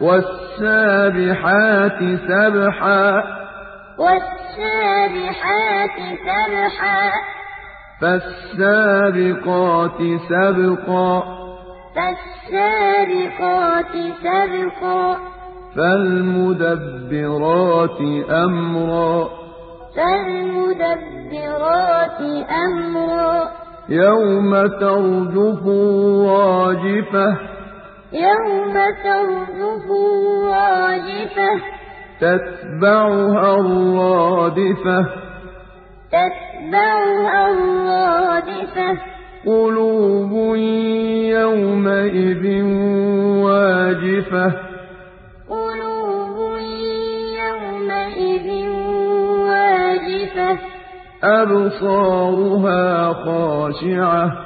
والسابحات سبحا. والسابحات سبحا. فالسابقات سبقا. فالسابقات سبقا. فالمدبرات أمرا. فالمدبرات أمرا. يوم ترجف الراجفة. يوم ترجف الراجفة تتبعها الرادفة تتبعها الرادفة قلوب يومئذ واجفة قلوب يومئذ واجفة أبصارها خاشعة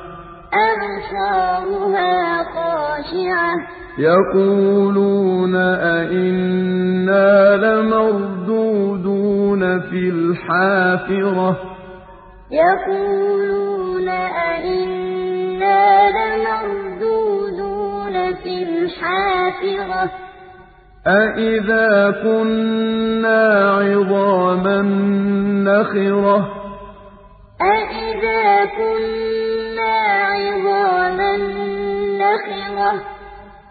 أبصارها خاشعة. يقولون أئنا لمردودون في الحافرة. يقولون أئنا لمردودون في الحافرة. أئذا كنا عظاما نخرة. أئذا كنا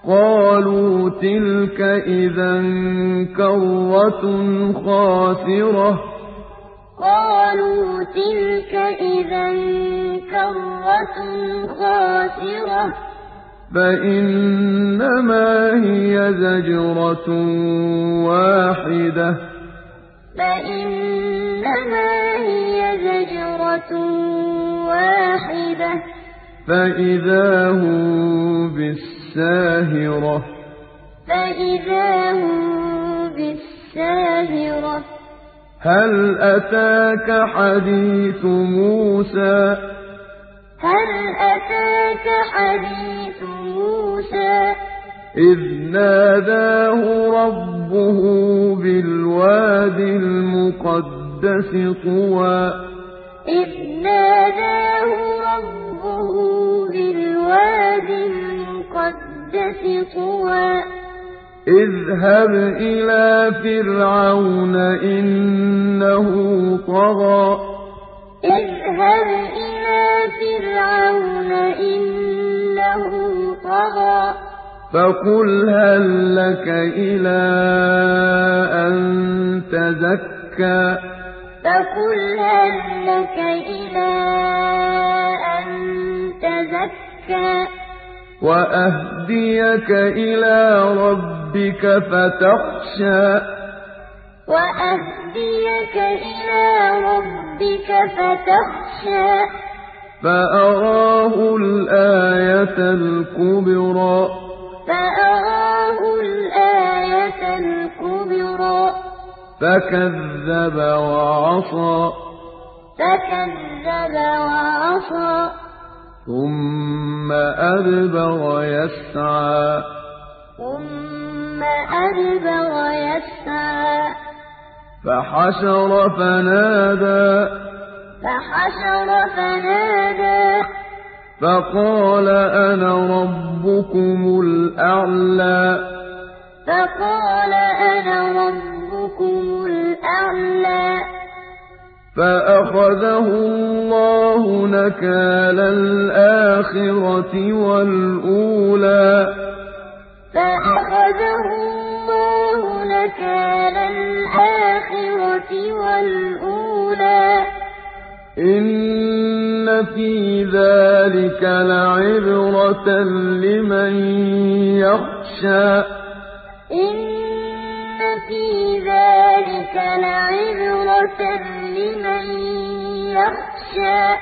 قالوا تلك إذا كرة خاسرة. قالوا تلك إذا كرة خاسرة. فإنما هي زجرة واحدة. فإنما هي زجرة واحدة. فإذا هم بالساهرة فإذا هم بالساهرة هل أتاك حديث موسى؟ هل أتاك حديث موسى؟ إذ ناداه ربه بالواد المقدس طوى إذ ناداه ربه بالواد المقدس طوى. اذهب إلى فرعون إنه طغى. اذهب إلى فرعون إنه طغى. فقل هل لك إلى أن تزكى؟ فقل هل لك إلى أن وأهديك إلى ربك فتخشى. وأهديك إلى ربك فتخشى. فأراه الآية الكبرى. فأراه الآية الكبرى. فكذب وعصى. فكذب وعصى. ثم أدبر يسعى ثم أدبر يسعى فحشر فنادى فحشر فنادى فقال أنا ربكم الأعلى فقال أنا ربكم فأخذه الله نكال الآخرة والأولى. فأخذه الله نكال الآخرة والأولى. إن في ذلك لعبرة لمن يخشى. إن في ذلك لعبرة لمن يخشى.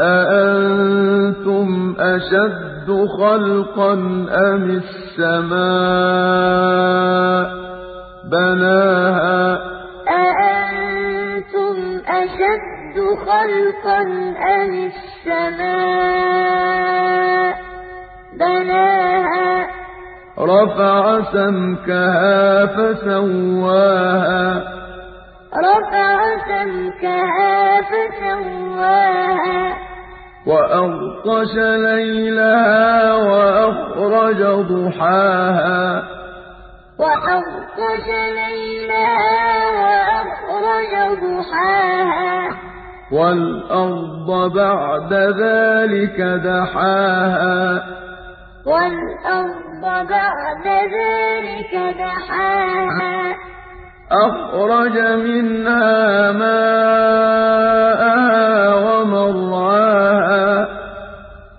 أأنتم أشد خلقا أم السماء؟ بناها. أأنتم أشد خلقا أم السماء؟ بناها. رفع سمكها فسواها. رفع سمكها فسواها وأغطش ليلها وأخرج ضحاها. وأغطش ليلها وأخرج ضحاها. والأرض بعد ذلك دحاها. والأرض بعد ذلك دحاها. أخرج منها ماءها ومرعاها.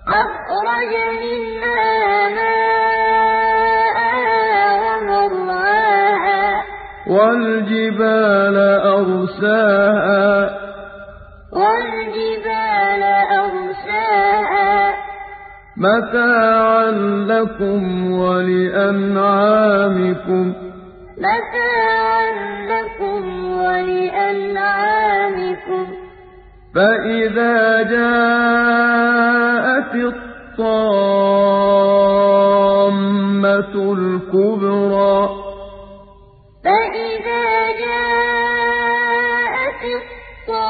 أخرج منها ماءها ومرعاها. والجبال أرساها. والجبال أرساها. متاعا لكم ولأنعامكم. متاعا لكم ولأنعامكم. فإذا جاءت الطامة الكبرى. فإذا جاءت الطامة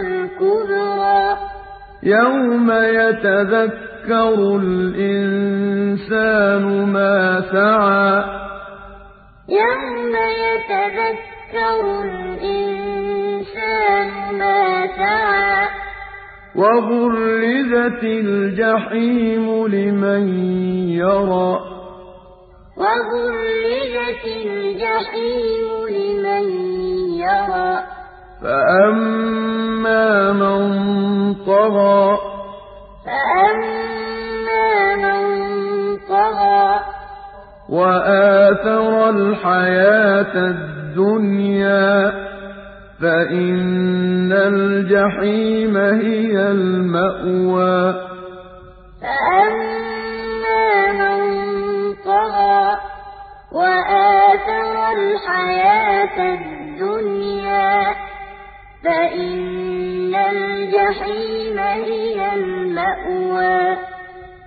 الكبرى. يوم يتذكر الإنسان ما سعى يوم يتذكر الإنسان ما سعى وبرزت الجحيم لمن يرى وبرزت الجحيم لمن يرى فأما من طغى فأما وآثر الحياة الدنيا فإن الجحيم هي المأوى. فأما من طغى وآثر الحياة الدنيا فإن الجحيم هي المأوى.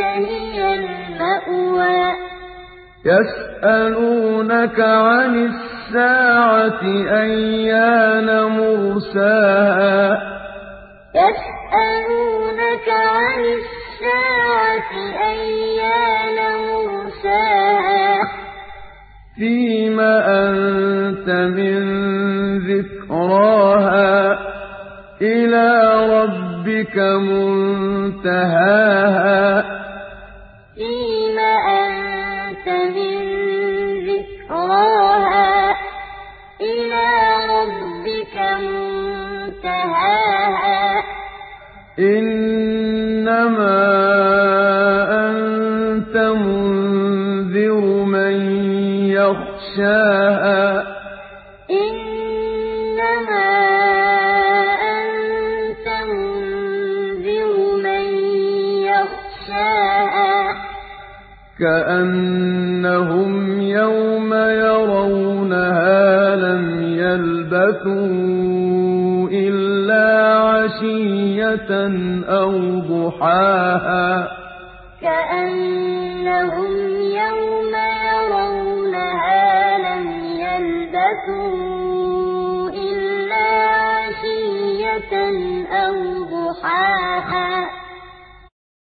هي المأوى. يسألونك عن الساعة أيان مرساها. يسألونك عن الساعة أيان مرساها. فيم أنت من ذكراها؟ إلى ربك منتهاها. ذكراها إلى ربك منتهاها. إنما أنت منذر من يخشاها. إنما أنت منذر من يخشاها. كأنهم يوم يلبثوا إلا عشية أو ضحاها كأنهم يوم يرونها لم يلبثوا إلا عشية أو ضحاها